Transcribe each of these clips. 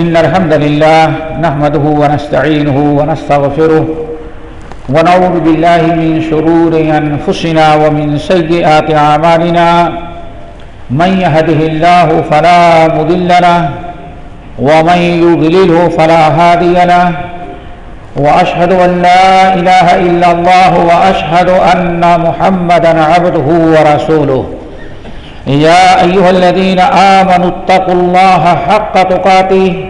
إن الحمد لله نحمده ونستعينه ونستغفره ونعوذ بالله من شرور أنفسنا ومن سيئات أعمالنا من يهده الله فلا مضل له ومن يضلله فلا هادي له وأشهد أن لا إله إلا الله وأشهد أن محمدا عبده ورسوله يا أيها الذين آمنوا اتقوا الله حق تقاته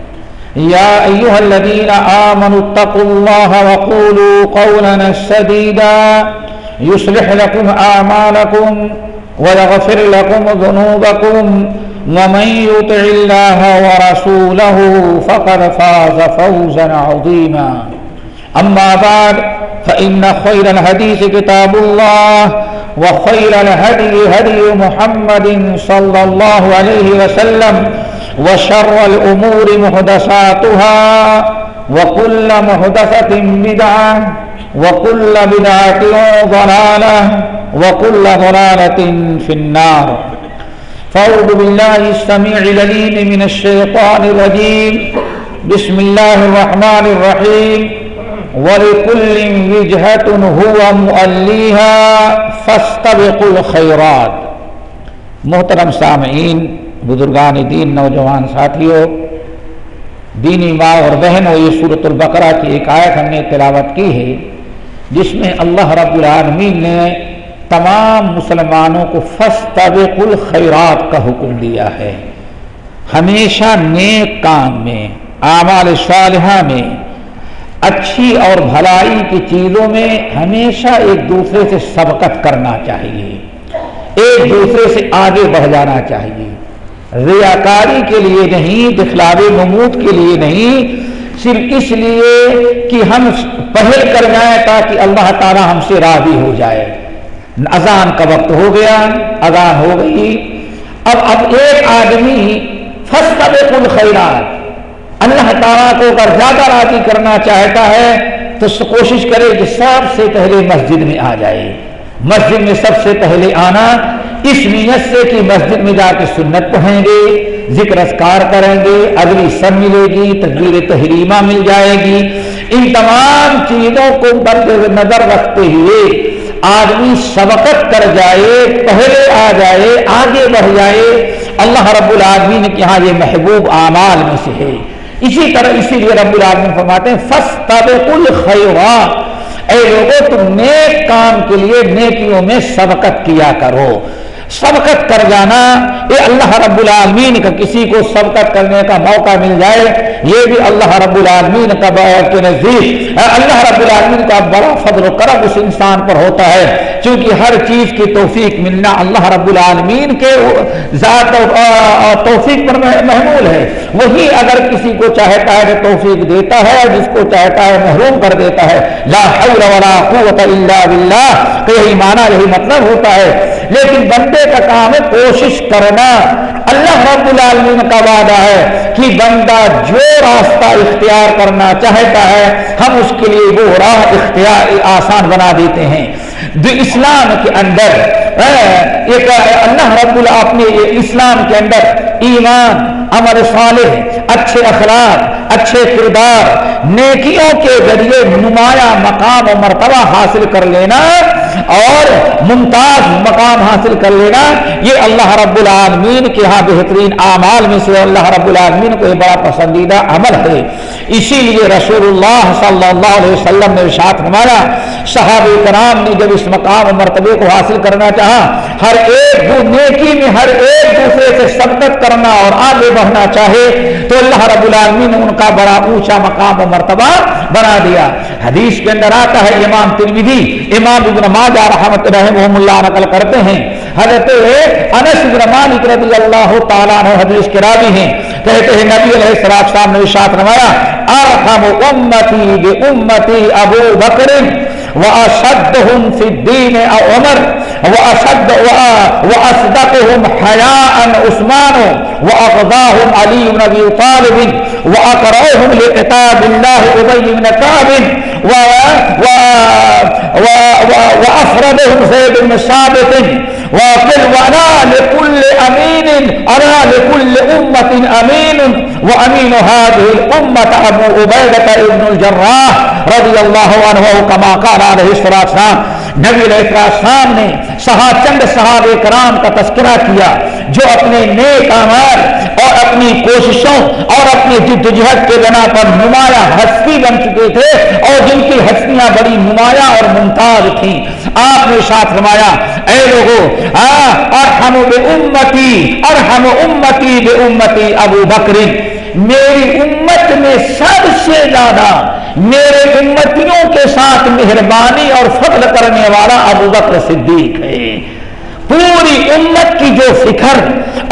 يا أيها الذين آمنوا اتقوا الله وقولوا قولا سديدا. يصلح لكم أعمالكم ويغفر لكم ذنوبكم ومن يطع الله ورسوله فقد فاز فوزا عظيما. أما بعد، فإن خير الحديث كتاب الله وخير الهدي هدي محمد صلى الله عليه وسلم وشر الأمور محدثاتها وكل محدثة بدعة وكل بدعة ضلالة وكل ضلالة في النار. فأعوذ بالله السميع العليم من الشيطان الرجيم. بسم الله الرحمن الرحيم. ولكل وجهة هو مؤليها فاستبقوا الخيرات. محترم سامعین بزرگان دین، نوجوان ساتھیوں، دینی ماں اور بہنوں، یہ صورت البقرہ کی ایک آیت ہم نے تلاوت کی ہے، جس میں اللہ رب العالمین نے تمام مسلمانوں کو فستبق الخیرات کا حکم دیا ہے۔ ہمیشہ نیک کام میں، اعمال صالحہ میں، اچھی اور بھلائی کی چیزوں میں ہمیشہ ایک دوسرے سے سبقت کرنا چاہیے۔ ایک دوسرے سے آگے بڑھ جانا چاہیے۔ ریاکاری کے لیے نہیں دکھلاوے نمود کے لیے نہیں، صرف اس لیے کہ ہم پہل کر جائیں تاکہ اللہ تعالی ہم سے راضی ہو جائے۔ اذان کا وقت ہو گیا، اذان ہو گئی۔ اب اب ایک آدمی فسٹ کل خیرات اللہ تعالیٰ کو اگر زیادہ راضی کرنا چاہتا ہے، تو کوشش کرے کہ سب سے پہلے مسجد میں آ جائے۔ مسجد میں سب سے پہلے آنا اس نیت سے کہ مسجد میں جا کے سنت پڑھیں گے، ذکر اسکار کریں گے، اگلی سب ملے گی تقبیر تحریمہ مل جائے گی۔ ان تمام چیزوں کو نظر رکھتے ہوئے آدمی سبقت کر جائے، پہلے آ جائے، آگے بڑھ جائے۔ اللہ رب العالمین کے ہاں یہ محبوب اعمال میں سے ہے۔ اسی طرح اسی لیے رب العالمین فرماتے ہیں، فَاسْتَبِقُوا الْخَيْرَاتِ اے لوگوں تم نیک کام کے لیے نیکیوں میں سبقت کیا کرو۔ سبقت کر جانا یہ اللہ رب العالمین کا کسی کو سبقت کرنے کا موقع مل جائے، یہ بھی اللہ رب العالمین کا کے نزدیک۔ اللہ رب العالمین کا بڑا فضل و کرم اس انسان پر ہوتا ہے، چونکہ ہر چیز کی توفیق ملنا اللہ رب العالمین کے ذات توفیق پر محمول ہے۔ وہی اگر کسی کو چاہتا ہے کہ توفیق دیتا ہے جس کو چاہتا ہے محروم کر دیتا ہے۔ لا حول ولا قوت الا باللہ کہ یہی معنی، یہی مطلب ہوتا ہے۔ لیکن بندے کا کام ہے کوشش کرنا۔ اللہ رب العالمین کا وعدہ ہے کہ بندہ جو راستہ اختیار کرنا چاہتا ہے، ہم اس کے لیے وہ راہ اختیار، آسان بنا دیتے ہیں۔ اسلام کے اندر ایک، اللہ رب اپنے اسلام کے اندر ایمان امر صالح، اچھے اخلاق، اچھے کردار، نیکیوں کے ذریعے نمایاں مقام و مرتبہ حاصل کر لینا اور ممتاز مقام حاصل کر لینا یہ اللہ رب العالمین کے ہاں بہترین اعمال میں سے اللہ رب العالمین کو یہ بڑا پسندیدہ عمل ہے۔ اسی لیے رسول اللہ صلی اللہ علیہ وسلم نے ارشاد ہمارا صحابہ کرام نے جب اس مقام و مرتبے کو حاصل کرنا چاہا، ہر ایک نیکی میں، ہر ایک دوسرے سے سبقت کرنا اور آگے بڑھنا چاہے، تو اللہ رب العالمین نے ان کا بڑا اونچا مقام و مرتبہ بنا دیا۔ حدیث کے اندر آتا ہے امام ترمیدی امام ابن ماجہ رحمت رحم اللہ نقل کرتے ہیں۔ حضرت انس بن مالک رضی اللہ تعالیٰ عنہ حدیث کے راوی ہیں۔ کہتے ہیں، نبی علیہ السلام صاحب نے ارشاد فرمایا ارحم امتی بامتی ابو بکر۔ واشدهم في الدين عمر واشد واصدقهم حياء عثمان واغضاهم علي بن ابي طالب واقرأهم لكتاب الله ابي بن كعب وافردهم زيد بن ثابت وقل وَنَا لِكُلِّ أَمِينٍ أَنَا لِكُلِّ أُمَّةٍ أَمِينٌ. وَأَمِينُ هَذِهِ الْأُمَّةَ ابو عُبَيْدَةَ ابن الجراح رضی اللہ عنہ کما قال علیہ السلام نبی علیہ السلام نے صحا چند صحاب کرام کا تذکرہ کیا جو اپنے نیک اعمال اور اپنی کوششوں اور اپنی جدوجہد کے بنا پر نمایاں ہستی بن چکے تھے اور جن کی ہستیاں بڑی نمایاں اور ممتاز تھیں۔ آپ نے ساتھ فرمایا، اے لوگوں ارحم بے امتی ارحم امتی بے امتی ابو بکری میری امت میں سب سے زیادہ میرے امتیوں کے ساتھ مہربانی اور فضل کرنے والا ابو بکر صدیق ہے۔ پوری امت کی جو فکر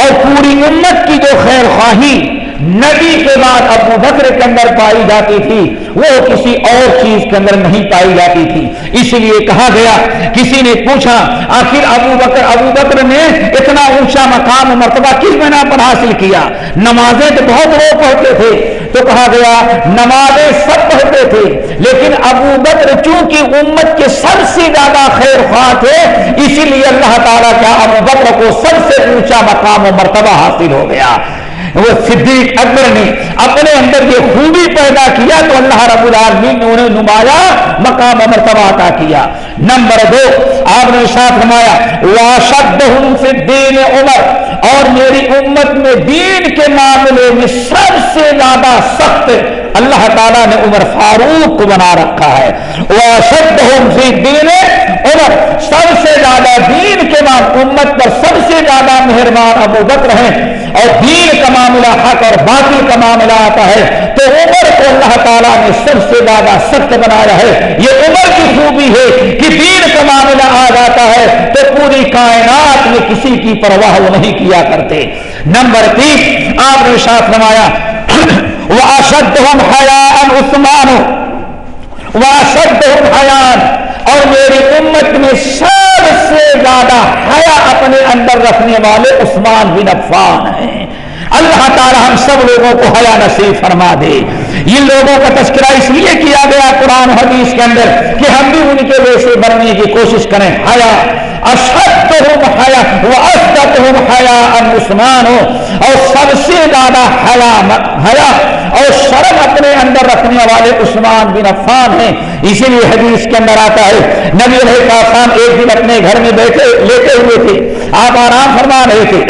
اور پوری امت کی جو خیر خواہی نبی کے بعد ابو بکر کے اندر پائی جاتی تھی، وہ کسی اور چیز کے اندر نہیں پائی جاتی تھی۔ اس لیے کہا گیا، کسی نے پوچھا، آخر ابو بکر ابو بکر نے اتنا اونچا مقام مرتبہ کس بنا پر حاصل کیا؟ نمازیں تو بہت وہ پڑھتے تھے۔ تو کہا گیا، نمازیں سب پڑھتے تھے، لیکن ابو بکر چونکہ امت کے سب سے زیادہ خیر خواہ تھے، اسی لیے اللہ تعالیٰ کا ابو بکر کو سب سے اونچا مقام و مرتبہ حاصل ہو گیا۔ وہ صدیق اکبر نے اپنے اندر یہ خوبی پیدا کیا تو اللہ رب العالمین نے انہیں نمایا، مقام مرتبہ عطا کیا۔ نمبر دو، آپ نے ساتھ نمایا واشدہم فی الدین عمر، اور میری امت میں دین کے معاملے میں سب سے زیادہ سخت اللہ تعالیٰ نے عمر فاروق کو بنا رکھا ہے۔ واشدہم فی الدین عمر، سب سے زیادہ دین کے بعد امت پر سب سے زیادہ مہربان ابو بکر ہیں۔ اور دین کا معاملہ حق اور باقی کا معاملہ آتا ہے، تو عمر کو اللہ تعالیٰ نے سب سے زیادہ سخت بنایا ہے۔ یہ عمر کی خوبی ہے کہ دین کا معاملہ آ جاتا ہے، تو پوری کائنات میں کسی کی پرواہ نہیں کیا کرتے۔ نمبر تین، آپ نے ساتھ نمایا وہ اشد حیان عثمان، وہ اشد حیان اور میری امت میں سب سے زیادہ حیا اپنے اندر رکھنے والے عثمان بن عفان ہیں۔ اللہ تعالی ہم سب لوگوں کو حیا نصیب فرما دے۔ ان لوگوں کا تذکرہ اس لیے کیا گیا قرآن حدیث کے اندر کہ ہم بھی ان کے ویسے بننے کی کوشش کریں۔ حیا اشد حیا وہ اشد حیا عثمان ہو اور سب سے زیادہ حیا حیا اور شرم اپنے اندر رکھنے والے عثمان بن عفان ہیں۔ اسی لیے حدیث کے اندر آتا ہے، نبی علیہ السلام ایک دن اپنے گھر میں بیٹھے لیتے ہوئے تھے۔ آپ آرام فرما رہے تھے۔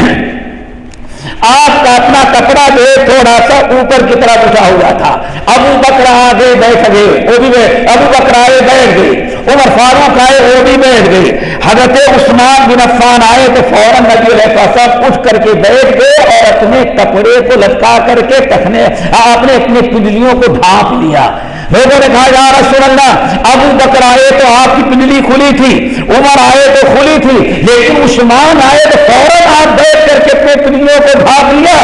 آپ کا اپنا کپڑا جو ہے، تھوڑا سا اوپر کی طرف اٹھا ہوا تھا۔ ابو بکرا آگے بیٹھ گئے، وہ بھی ابو بکرا آئے بیٹھ گئے۔ عمر فاروق آئے، وہ بھی بیٹھ گئے۔ حضرت عثمان بن عفان آئے تو فوراً نبی علیہ السلام اٹھ کر کے بیٹھ گئے اور اپنے کپڑے کو لٹکا کر کے تخنے آپ نے اپنے پنڈلیوں کو ڈھانپ لیا۔ لوگوں نے کہا یا رسول اللہ، ابو بکر آئے تو آپ کی پنڈلی کھلی تھی، عمر آئے تو کھلی تھی، لیکن عثمان آئے تو فوراً آپ بیٹھ کر کے اپنے پنڈلیوں کو ڈھانپ لیا۔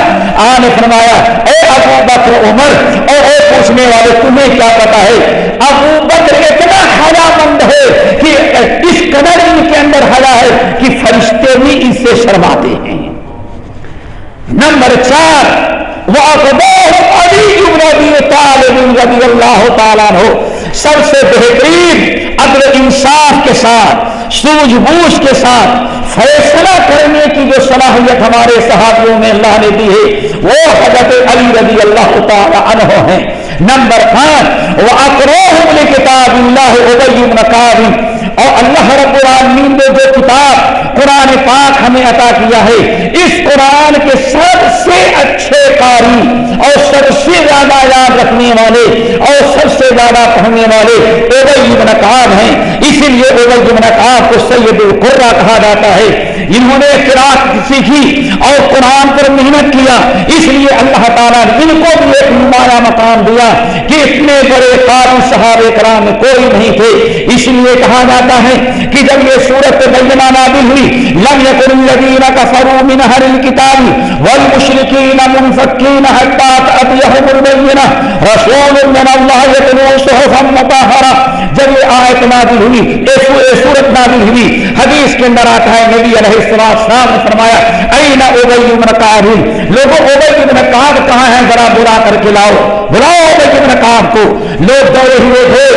آ نے فرمایا، اے ابو بکر عمر، اور اے پوچھنے والے، تمہیں کیا پتا ہے؟ ابو بکر اتنا حیا مند ہے کہ اس قدر ان کے اندر حیا ہے کہ فرشتے بھی ان سے شرماتے ہیں۔ نمبر چار وہ رضی اللہ تعالیٰ ہو سب سے بہترین عدل انصاف کے ساتھ سوجھ بوجھ کے ساتھ، فیصلہ کرنے کی جو صلاحیت ہمارے صحابیوں میں اللہ نے دی ہے، وہ حضرت علی رضی اللہ تعالیٰ عنہ ہیں۔ نمبر پانچ وہ اکروہ کتاب اللہ ابئی اور اللہ رب العالمین نے جو کتاب قرآن پاک ہمیں عطا کیا ہے، اس قرآن کے سب سے اچھے قاری اور سب سے زیادہ یاد رکھنے والے اور سب سے زیادہ پڑھنے والے اوبئی کعب ہیں۔ اسی لیے اوبئی کعب کو سید القرہ کہا جاتا ہے۔ انہوں نے قرآن سیکھی اور قرآن پر محنت کیا، اس لیے اللہ تعالیٰ نے ان کو بھی ایک نمایاں مقام دیا کہ اتنے بڑے قاری صحابہ کرام کوئی نہیں تھے۔ اس لیے کہا جاتا ہے کہ جب یہ صورت بینہ نادل ہوئی، لم يكن الذين كفروا من أهل الكتاب والمشركين منفكين حتى تأتيهم البينة رسول من الله يتلو صحفا مطهرة آیت نازل ہوئی اے سورت نازل ہوئی۔ حدیث کے اندر آتا ہے، نبی علیہ السلام نے فرمایا این ابی بن کعب لوگوں، ابی بن کعب کہاں ہیں؟ ذرا برا کر کے لاؤ۔ بلاؤ ابی بن کعب کو لوگ دوڑے ہوئے تھے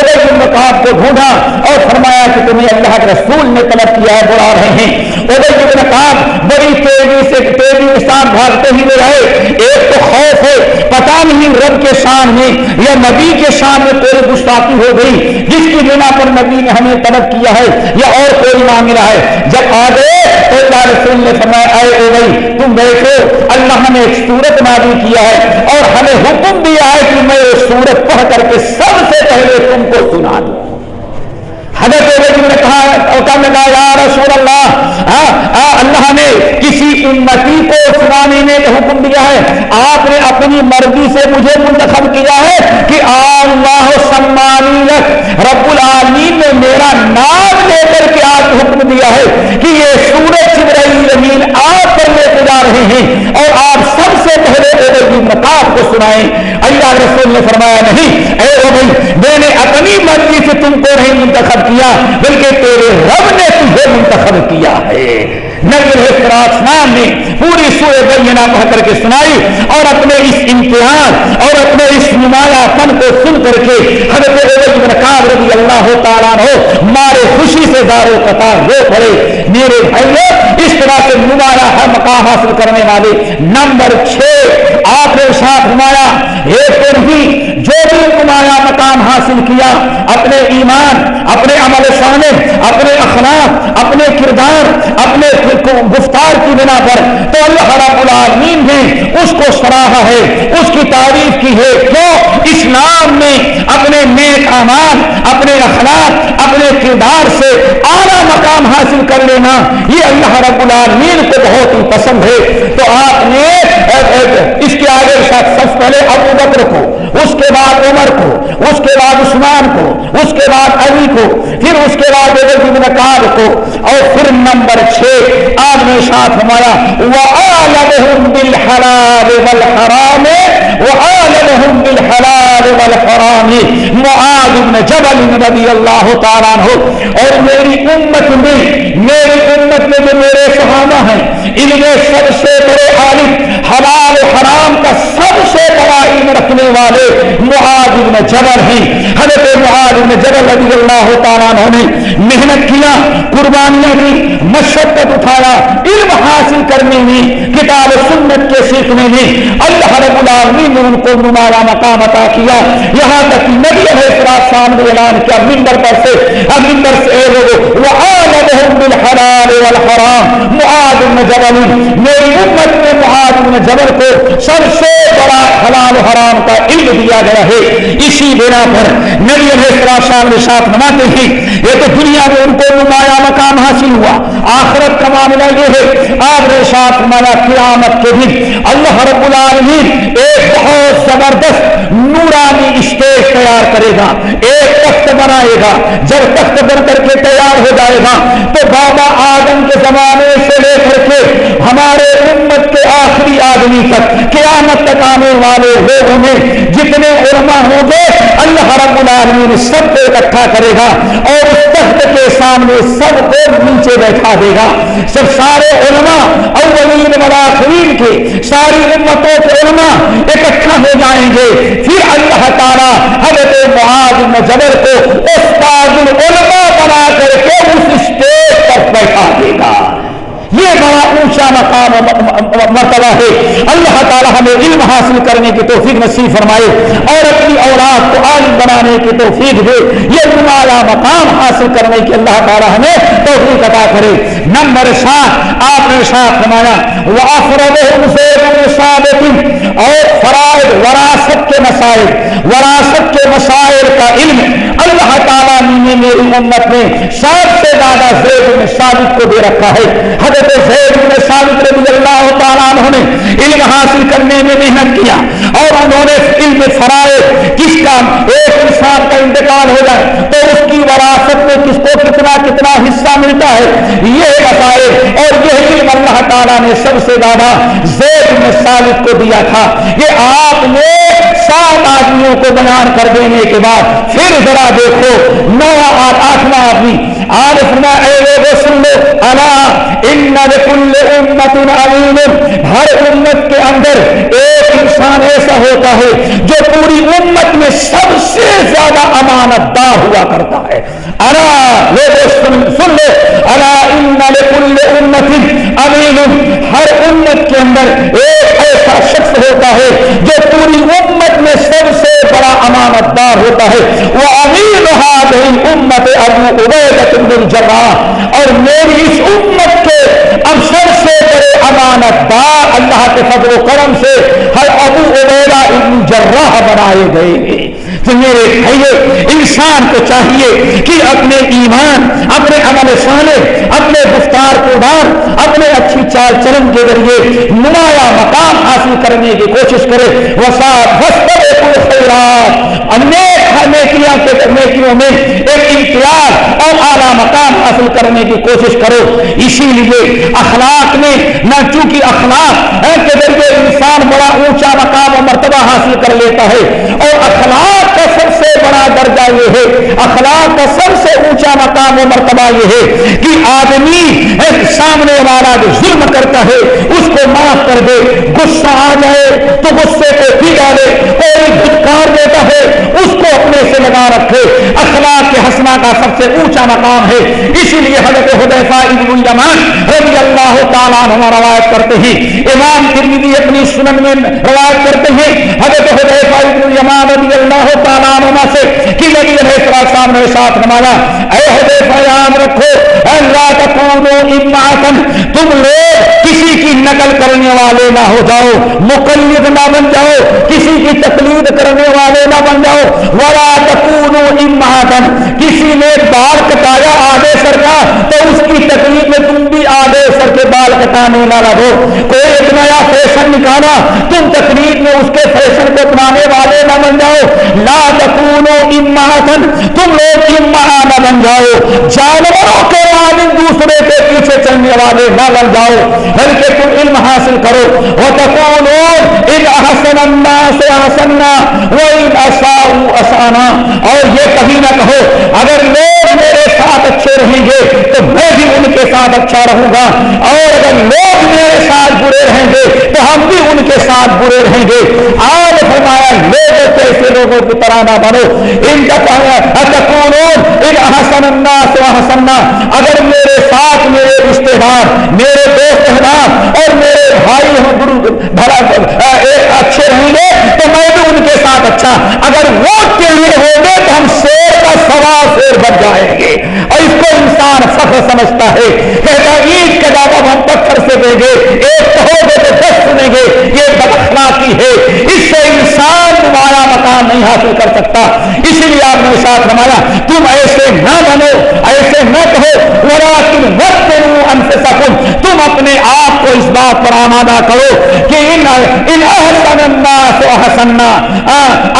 ابی بن کعب کو ڈھونڈا اور فرمایا کہ تمہیں اللہ کے رسول نے طلب کیا ہے، بلا رہے ہیں۔ ابی بن کعب بڑی تیزی سے تیزی کے ساتھ بھاگتے ہوئے رہے ایک تو خوف ہے، پتہ نہیں رب کے سامنے یا نبی کے سامنے کوئی گستاخی ہو گئی، جس کی بنا پر نبی نے ہمیں طلب کیا ہے یا اور کوئی معاملہ ہے۔ جب آ گئے تو اللہ رسول نے فرمایا، اے اے تم دیکھو اللہ نے ایک سورت نازل کیا ہے اور ہمیں حکم دیا ہے کہ میں یہ سورت پڑھ کر کے سب سے پہلے تم کو سنا دوں۔ حضرت نے کہا یا رسول اللہ اللہ نے کسی امتی کو سنانے میں حکم دیا ہے، آپ نے اپنی مرضی سے مجھے منتخب کیا ہے کہ اللہ سمانی رب العالمین نے میرا نام لے کر کے آپ حکم دیا ہے کہ یہ سورج رہی زمین آپ پر لے کے جا رہے ہیں اور آپ سب سے پہلے مقاب کو سنائیں۔ اللہ رسول نے فرمایا، نہیں، اے بھائی میں نے اپنی مرضی سے تم کو نہیں منتخب کیا، بلکہ تیرے رب نے تجھے منتخب کیا ہے۔ نبی السلام نے پوری سورہ بینہ پڑھ کر کے سنائی اور اپنے اس امتحان اور اپنے اس نمایاں پن کو سن کر کے حضرت بن کعب رضی اللہ تعالیٰ ہو مارے خوشی سے دارو قطار وہ پڑے۔ میرے بھائیو، اس طرح سے نمایاں ہے مقام حاصل کرنے والے نمبر چھ آپ نے ساتھ نمایا ایک بھی جو بھی نمایاں مقام حاصل کیا، اپنے ایمان، اپنے عمل سانے اپنے اخلاق، اپنے کردار، اپنے گفتار کی بنا پر، تو اللہ رب العالمین نے اس کو سراہا ہے، اس کی تعریف کی ہے۔ کیوں؟ اسلام میں اپنے نیک امان اپنے اخلاق، اپنے کردار سے اعلیٰ مقام حاصل کر لینا، یہ اللہ رب العالمین کو بہت ہی پسند ہے۔ تو آپ نے اس کے آگے سب پہلے ابو بکر کو، اس کے بعد عمر کو اس کے بعد عثمان کو، اس کے بعد علی کو، پھر اس کے بعد بن کاب کو، اور پھر نمبر چھ آپ نے ساتھ ہمارا وہ عالم بالحلال والحرام وہ عالم بالحلال والحرام۔ معاذ بن جبل رضی اللہ تعالیٰ ہو اور میری امت میں، میری امت میں جو میرے صحابہ ہیں، ان میں سب سے بڑے عالم، حلال حرام کا سب سے بڑا علم رکھنے والے معاذ بن جبل ہیں۔ حضرت معاذ بن جبل رضی اللہ تعالیٰ عنہ نے محنت کیا، قربانیاں کی مشقت اٹھایا، علم حاصل کرنے میں، کتاب سنت کے سیکھنے میں۔ اللہ رب العالمین نے ان کو نمایاں مقام عطا کیا۔ یہاں تک کہ نبی علیہ السلام سامنے اعلان کیا، منبر پر سے اب منبر سے اے لوگو، وعالمهم بالحلال والحرام۔ معاذ بن جبل، میری امت میں معاذ کو سب سے بڑا حلال و حرام کا علم دیا گیا ہے۔ اسی بنا پر نبی علیہ السلام نے ساتھ مناتے ہیں۔ یہ تو دنیا میں ان کو نمایاں مقام حاصل ہوا۔ آخرت کا معاملہ یہ ہے، آپ نے ساتھ مانا قیامت کے دن۔ اللہ رب العالمین ایک بہت زبردست نورانی اسٹیج تیار کرے گا۔ ایک تخت بنائے گا۔ جب تخت بن کر کے تیار ہو جائے گا، تو بابا آدم کے زمانے سے لے کر کے ہمارے امت کے آخری آدمی تک قیامت تک آنے والے لوگوں میں جتنے علماء ہوں گے، اللہ رب العالمین سب کو اکٹھا کرے گا اور اس تخت کے سامنے سب کو نیچے بیٹھا دے گا۔ سب سارے علماء، اولین ملاخرین کے ساری امتوں کے علماء اکٹھا ہو جائیں گے۔ پھر اللہ تعالیٰ حضرت معاذ جبر کو استاد العلماء بڑا اونچا مقام مرتبہ ہے۔ اللہ تعالیٰ ہمیں علم حاصل کرنے کی توفیق نصیب فرمائے اور اپنی اولاد کو عالم بنانے کی توفیق دے۔ یہ نمایاں مقام حاصل کرنے کی اللہ تعالیٰ ہمیں توفیق عطا کرے۔ نمبر سات، آپ نے ساتھ فرمایا اور فرائض، وراثت کے مسائل، وراثت کے مسائل کا علم۔ اللہ تعالیٰ نے میری امت میں سب سے ثابت کو دے رکھا ہے۔ حضرت زید میں ثابت رضی اللہ تعالیٰ عنہ نے علم حاصل کرنے میں محنت کیا اور انہوں نے علم فرائض کس کا ایک انسان کا انتقال ہو جائے تو اس کی وراثت میں کس کو کتنا کتنا حصہ ملتا ہے یہ مسائل تعالیٰ نے سب سے زیادہ زید میں ثابت کو دیا تھا۔ یہ آپ نے سات سات آدمیوں کو بیان کر دینے کے بعد پھر ذرا دیکھو نو آٹھواں آدمی۔ عارف نہ اے لوگوں سن لو الا ان لكل امه عليم ہر امت کے اندر ایک انسان ایسا ہوتا ہے جو پوری امت میں سب سے زیادہ امانت دار ہوا کرتا ہے۔ الا لوگوں سن, سن لو۔ الا ان لكل امه عليم ہر امت کے اندر ایک ایسا شخص ہوتا ہے جو پوری امت میں سب سے بڑا امانت دار ہوتا ہے۔ وہ امیر هذه امت ابو عبیدہ بن اور میری اس امت کے افسر سے بڑے امانت دار اللہ کے فضل و کرم سے ہر ابو عبیدہ ابن جراح بنائے گئے ہیں۔ تو میرے بھائیے انسان کو چاہیے کہ اپنے ایمان، اپنے عمل صالح، اپنے گفتار کردار، اپنے اچھی چال چلن کے ذریعے نمایاں مقام حاصل کرنے کی کوشش کرے۔ وساد خیرات انیک نیکیاں کے نیکیوں میں ایک امتیاز اور اعلیٰ مقام حاصل کرنے کی کوشش کرو۔ اسی لیے اخلاق میں نہ چونکہ اخلاق کے ذریعے انسان بڑا اونچا مقام و مرتبہ حاصل کر لیتا ہے، اور اخلاق کا سب سے بڑا درجہ یہ ہے اخلاق کا سب سے اونچا مقام و مرتبہ یہ ہے کہ آدمی سامنے والا جو ظلم کرتا ہے، اس کو معاف کر دے۔ غصہ آ جائے تو غصے کو پی ڈالے۔ کوئی دھکار دیتا ہے، اس کو اپنے سے لگا رکھے۔ اخلاق کے ہنسنا کا سب سے اونچا مقام ہے۔ اسی لیے حضرت حدیفہ ابن الجمان رضی اللہ تعالیٰ عنہ روایت کرتے ہیں۔ امام ترمیدی اپنی سنن میں روایت کرتے ہیں۔ حضرت حدیفہ ابن الجمان رضی اللہ تعالیٰ عنہ سے کہ نبی علیہ السلام نے ساتھ نمایا اے حدیفہ یاد رکھو، اللہ تکونو اماتن تم لوگ کسی کی نقل کرنے والے نہ ہو جاؤ، مقلد نہ بن جاؤ، کسی کی تقلید کرنے والے نہ بن جاؤ، ولا تکونو اماتن کسی نے بال کٹایا آگے سر کا، تو اس کی تکلیف میں تم بھی آگے سر کے بال کٹانے نہ لگو کوئی ایک نیا فیشن نکالا، تم تقریب میں اس کے فیشن کو اپنانے والے لا تکونو امہاتن تم لوگ امہا نہ بن جاؤ، جانوروں کے عالم دوسرے کے پیچھے چلنے والے نہ بن جاؤ، بلکہ تم علم حاصل کرو۔ وتکونو ان احسن الناس احسننا وان اساءوا اسانا اور یہ کبھی نہ کہو، اگر لوگ میرے ساتھ اچھے رہیں گے، تو میں بھی ان کے ساتھ اچھا رہوں گا۔ اور اگر لوگ میرے ساتھ برے رہیں گے، تو ہم بھی ان کے ساتھ برے رہیں گے۔ آج فرمایا لوگ کیسے لوگوں کی طرح نہ بنو۔ ان کا ان حسن الناس حسننا اگر میرے ساتھ میرے رشتے دار میرے دوست احباب اور میرے بھائی بھلا اچھے رہیں گے، تو میں بھی ان کے ساتھ اچھا۔ اگر وہ ٹیڑھے ہوں گے، تو ہم شیر کا سوا شیر بچ جائیں گے۔ اور اس کو انسان فخر سمجھتا ہے۔ کہتا عید کا جواب ہم پتھر سے دیں گے، ایک کہو گے تو دس سنیں گے۔ یہ بدخلاقی ہے۔ نہیں حاصل کر سکتا۔ اسی لیے آپ نے ساتھ نمایا تم ایسے نہ بنو، ایسے نہ کہو لیکن وقت انفسکم تم اپنے آپ کو اس بات پر آمادہ کرو کہ ان ان احسن الناس احسننا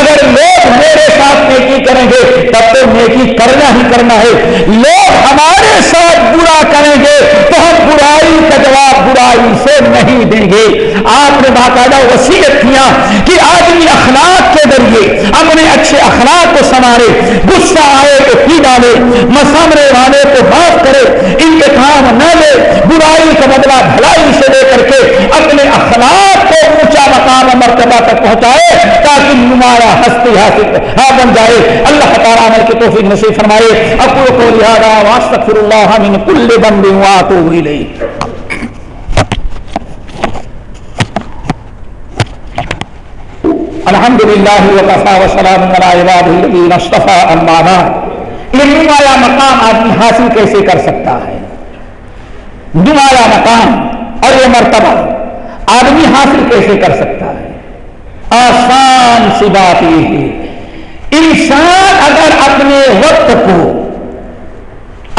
اگر لوگ میرے ساتھ نیکی کریں گے، تب تو نیکی کرنا ہی کرنا ہے۔ لوگ ہمارے ساتھ برا کریں گے، تو برائی کا جواب برائی سے نہیں دیں گے۔ آپ نے باقاعدہ وسیعت کیا کہ آدمی اخلاق کے ذریعے اپنے اچھے اخلاق کو سنوارے، غصہ آئے تو پی ڈالے مسامرے والے کو معاف کرے انتخاب نہ لے۔ برائی کا بدلہ بھلائی سے لے کر کے اپنے اخلاق کو اونچا مقام مرتبہ تک پہنچائے تاکہ نمایاں ہستی حاصل ہاں بن جائے۔ اللہ تعالیٰ نے کی توفیق نصیب فرمائے۔ ابو کو لہٰذا واستغفر اللہ من کل بند واتوب الیہ الحمد للہ وقفا وسلام یہ نمایا مقام آدمی حاصل کیسے کر سکتا ہے نمایا مقام اور یہ مرتبہ آدمی حاصل کیسے کر سکتا ہے آسان سی بات یہ ہے انسان اگر اپنے وقت کو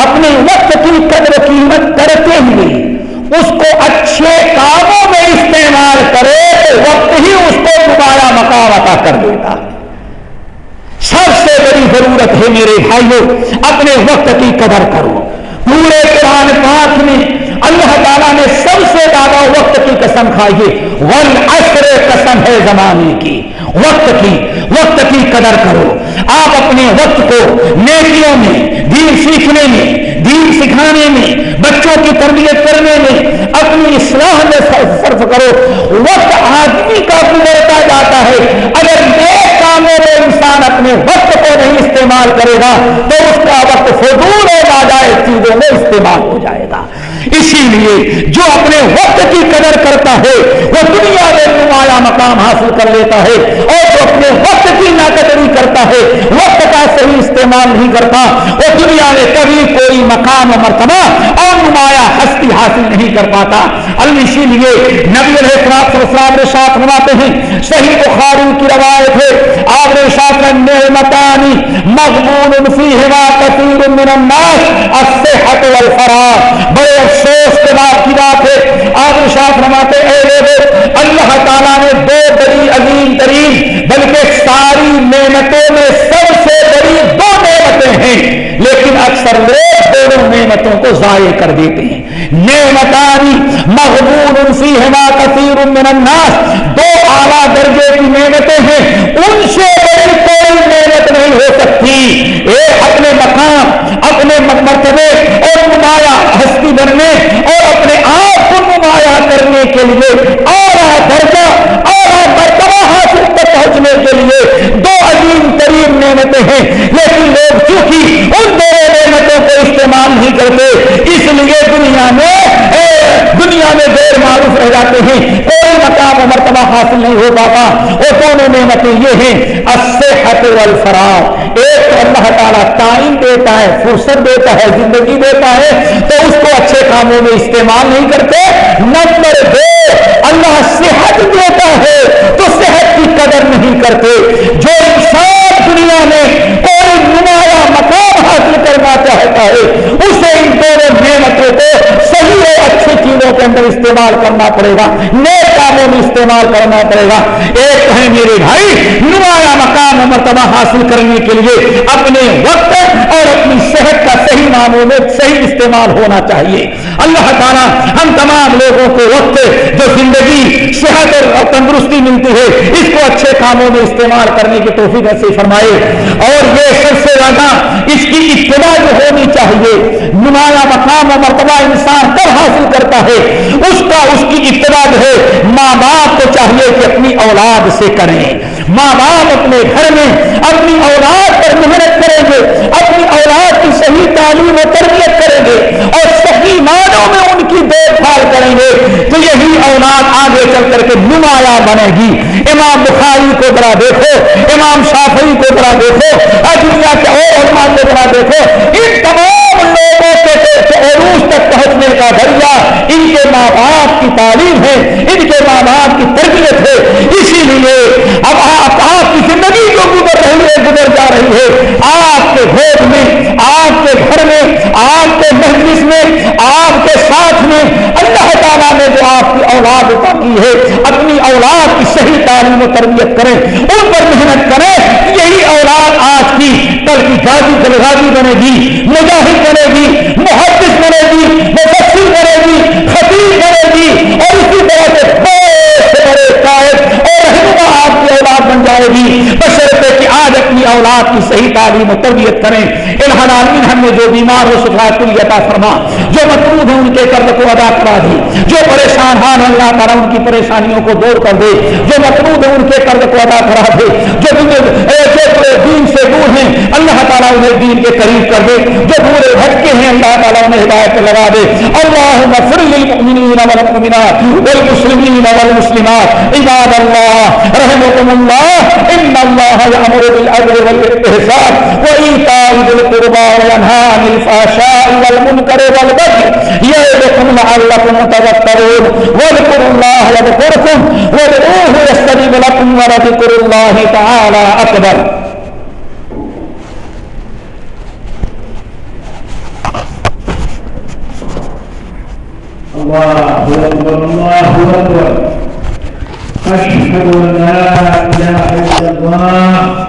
اپنے وقت کی قدر قیمت کرتے ہوئے اس کو اچھے کاموں میں استعمال کرے تو وقت ہی اس کو دوبارہ مقام عطا کر دیتا۔ ہے سب سے بڑی ضرورت ہے میرے بھائیوں اپنے وقت کی قدر کرو۔ پورے قرآن پاک میں اللہ تعالیٰ نے سب سے زیادہ وقت کی قسم کھائیے والعصر قسم ہے زمانے کی۔ وقت کی وقت کی قدر کرو۔ آپ اپنے وقت کو نیکیوں میں، دین سیکھنے میں، دین سکھانے میں، بچوں کی تربیت کرنے میں، اپنی اصلاح میں صرف کرو۔ وقت آدمی کا گزرتا جاتا ہے۔ اگر نیک کاموں میں انسان اپنے وقت کو نہیں استعمال کرے گا، تو اس کا وقت فضول اور ناجائز چیزوں میں استعمال ہو جائے گا۔ اسی لیے جو اپنے وقت کی قدر کرتا ہے، وہ دنیا میں نمایاں مقام حاصل کر لیتا ہے۔ اور جو اپنے وقت کی ناقدری کرتا ہے، وقت کا صحیح استعمال نہیں کرتا۔ وہ دنیا میں کبھی کوئی مقام و مرتبہ اور نمایاں ہستی حاصل نہیں کر پاتا۔ اسی لیے نبی علیہ السلام نے ساتھ نماتے ہیں، صحیح بخاری کی روایت ہے، آپ نے ساتھ نعمتانی مضمون فیہما کثیر من الناس، الصحت والفراغ بڑے افسوس کے بعد کی بات ہے، آپ نے ساتھ نماتے اے لوگوں اللہ تعالیٰ نے دو بڑی عظیم ترین، بلکہ ساری نعمتوں میں سب سے بڑی دو نعمتیں ہیں۔ لیکن اکثر لوگ دونوں نعمتوں کو ضائع کر دیتے ہیں۔ نعمتانی مغبون فیہما کثیر من الناس۔ دو اعلیٰ درجے کی نعمتیں ہیں، ان سے بڑی کوئی نعمت نہیں ہو سکتی۔ ایک اپنے مقام، اپنے مرتبے کرنے اور اپنے آپ کو نمایاں کرنے کے لیے اعلیٰ درجہ اعلیٰ مرتبہ حاصل تک پہنچنے کے لیے دو عظیم ترین نعمتیں ہیں۔ لیکن لوگ چونکہ ان دونوں نعمتوں کو استعمال نہیں کرتے، اس لیے دنیا میں دنیا میں غیر معروف رہ جاتے ہیں۔ کوئی حاصل نہیں ہو پاتا۔ وہ دونوں نعمتیں یہ ہیں الصحت والفراغ ایک تو اللہ تعالیٰ ٹائم دیتا ہے، فرصت دیتا ہے، زندگی دیتا ہے، تو اس کو اچھے کاموں میں استعمال نہیں کرتے۔ نمبر دو، اللہ صحت دیتا ہے، تو صحت کی قدر نہیں کرتے۔ جو انسان دنیا میں کوئی نمایاں مقام حاصل کرنا چاہتا ہے اسے ان دونوں نعمتوں کو صحیح اور معاملوں کے اندر استعمال کرنا پڑے گا نئے کاموں میں استعمال کرنا پڑے گا۔ ایک ہے میرے بھائی، نمایاں مقام مرتبہ حاصل کرنے کے لیے اپنے وقت اور اپنی صحت کا صحیح ناموں میں صحیح استعمال ہونا چاہیے۔ اللہ تعالیٰ ہم تمام لوگوں کو وقت، جو زندگی، صحت اور تندرستی ملتی ہے، اس کو اچھے کاموں میں استعمال کرنے کی توفیق سے فرمائے۔ اور یہ سب سے زیادہ اس کی ابتدا جو ہونی چاہیے، نمایاں مقام و مرتبہ انسان کب حاصل کرتا ہے۔ اس کا، اس کی ابتدا جو ہے، ماں باپ کو چاہیے کہ اپنی اولاد سے کریں۔ ماں باپ اپنے گھر میں اپنی اولاد پر محنت کریں گے، اپنی اولاد کی صحیح تعلیم و تربیت کریں گے اور صحیح معنوں میں کی دیکھ بھال کریں گے تو یہی اولاد آگے چل کر کے نمایاں بنے گی۔ امام بخاری کو ذرا دیکھو، امام شافعی کو ذرا دیکھو دنیا کے اور علماء کو ذرا دیکھو۔ ان تمام لوگوں کے عروج تک پہنچنے کا ذریعہ ان کے ماں باپ کی تعلیم ہے، ان کے ماں باپ کی تربیت ہے۔ اسی لیے اب آپ آپ کی زندگی جو گزر رہی ہے گزر جا رہی ہے آپ کے بھوج میں آپ کے گھر میں آپ کے مجلس میں آپ کے ساتھ میں اللہ تعالیٰ نے جو آپ کی اولاد عطا کی ہے اپنی اولاد کی صحیح تربیت کریں، ان پر محنت کریں، یہی اولاد آج کی کل کی غازی جلغازی بنے گی، مجاہد بنے گی، محدث بنے گی، مفسر بنے گی، خطیب بنے گی، اور اسی طرح سے بڑے بڑے قائد اور رہنما آپ کی اولاد بن جائے گی۔ بشرطے کہ آج اپنی اولاد صحیح تعلیم و تربیت کریں۔ الحال عالمین ہم نے جو بیمار ہو سکھا کل عطا فرما، جو مطلوب ہے ان کے قرض کو ادا کرا دی، جو پریشان ہان اللہ تعالیٰ ان کی پریشانیوں کو دور کر دے، جو مطلوب ہے ان کے قرض کو ادا کرا دے۔ جو دین سے دور ہیں، اللہ تعالیٰ انہیں دین کے قریب کر دے۔ جو بورے بھٹکے ہیں، اللہ تعالیٰ انہیں ہدایت لگا دے۔ اللہم فر للمؤمنین والمؤمنات والمسلمین والمسلمات۔ عباد اللہ رحمكم اللہ، ان اللہ یامر بالعدل والاحسان وایتاء ذی القربى وینهى عن الفحشاء والمنکر والبغي یعظکم لعلکم تذکرون واذکروا اللہ یذکرکم وادعوه یستجب لکم ولذکر اللہ تعالی اکبر الله أكبر الله أكبر. أشهد أن لا إله إلا الله.